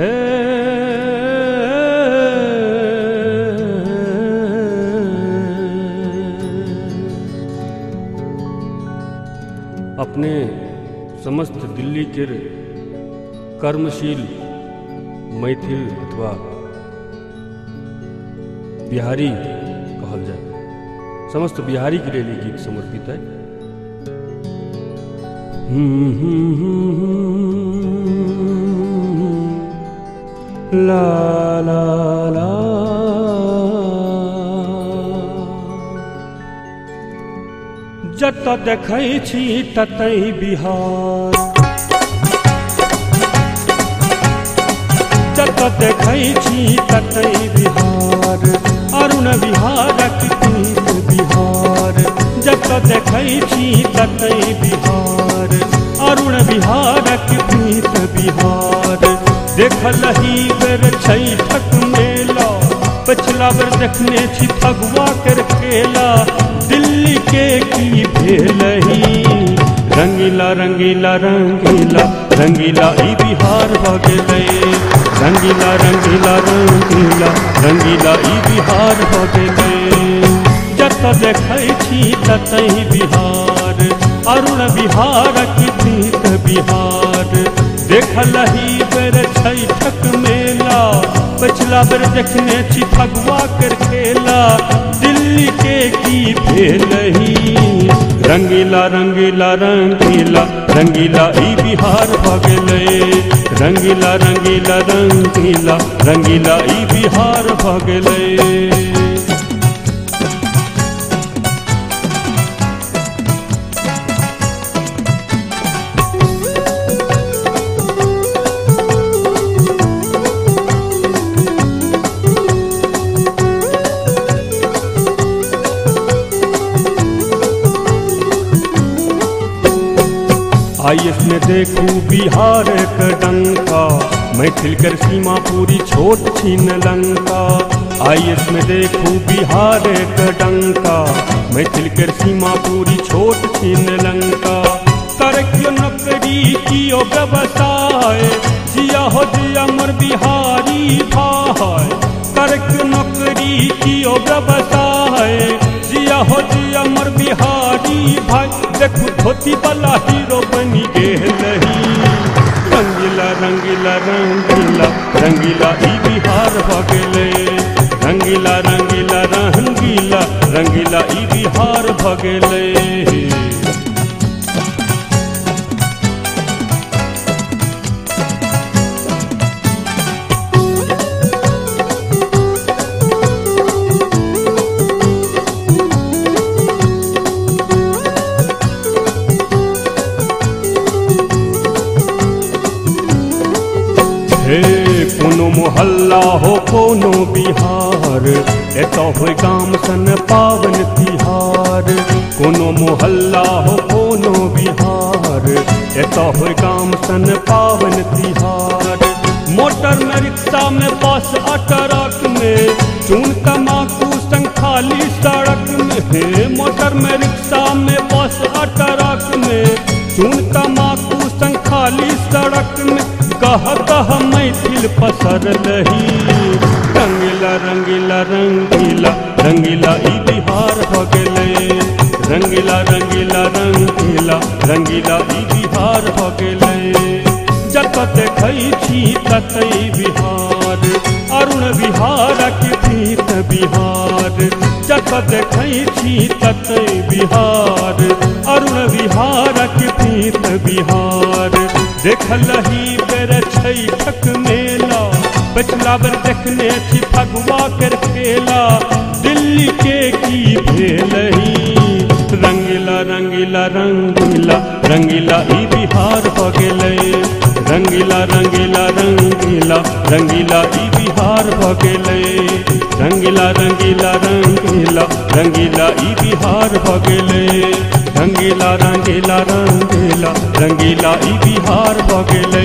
अपने समस्त दिल्ली के कर्मशील मैथिल अथवा बिहारी कहल जाए समस्त बिहारी के लिए गीत समर्पित है। ला जत देखै छी बिहार। जत देखै ततै बिहार। अरुण बिहारक गीत बिहार। जत देखै ततै बिहार। अरुण बिहारक गीत बिहार। देखल ही बेर छैठक मेला, पछला बेर देखने छी फगुआ कर खेला। दिल्ली के की भेल रंगीला रंगीला रंगीला रंगीला ई बिहार भ गेलै। रंगीला रंगीला रंगीला रंगीला ई बिहार भ गेलै। जत देखै छी ततहि बिहार, अरुण बिहारक गीत बिहार। देखल ही बेर छैठक मेला पछला बेर देखने छी फगवा कर खेला दिल्ली के की भेलही रंगीला रंगीला रंगीला रंगीला ई बिहार भ गेलै रंगीला रंगीला रंगीला रंगीला ई बिहार भ आइए में देखू बिहार का डंका मैथिल सीमा पूरी छोट छीन लंका। आइए में देखू बिहार का डंका मैथिल सीमा पूरी छोट छीन लंका। कर क्यों नौकरी कियो व्यवसाय? जिया हो जिया मोर बिहारी भाई। कर क्यों नौकरी कियो व्यवसाय? जिया हो देखू धोती वाला हीरो बनी गेल रंगीला रंगीला रंगीला रंगीला ई बिहार भ गेलै। रंगीला रंगीला रंगीला रंगीला ई बिहार भ मोहल्ला हो कोनो बिहार एतऽ हो गाम सन पावन तिहार। कोनो मोहल्ला हो कोनो बिहार एतऽ हो गाम सन पावन तिहार। मोटर में रिक्शा में बस आ ट्रक में, चून तमाकू संग खाली सड़क में। मोटर में रिक्शा में बस आ ट्रक में, चून तमाकू संग खाली सड़क में। कह कह मैथिल पसर लही। रंगीला रंगीला रंगीला रंगीला बिहार भ गेलै। रंगीला रंगीला रंगीला रंगीला बिहार भ गेलै। जत देखै ततै बिहार, अरुण बिहारक गीत बिहार। जत देखै ततै बिहार, अरुण बिहारक गीत बिहार। देखल ही बेर छैठक मेला पछला बेर देखने छी फगुआ कर खेला। दिल्ली के की भेल रंगीला रंगीला रंगीला रंगीला ई बिहार भ गेलै। रंगीला रंगीला रंगीला रंगीला ई बिहार भ गेलै। रंगीला रंगीला रंगीला रंगीला ई बिहार भ गेलै। रंगीला रंगीला रंगीला रंगीला ई बिहार भगल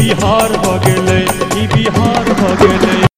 बिहार भ ई बिहार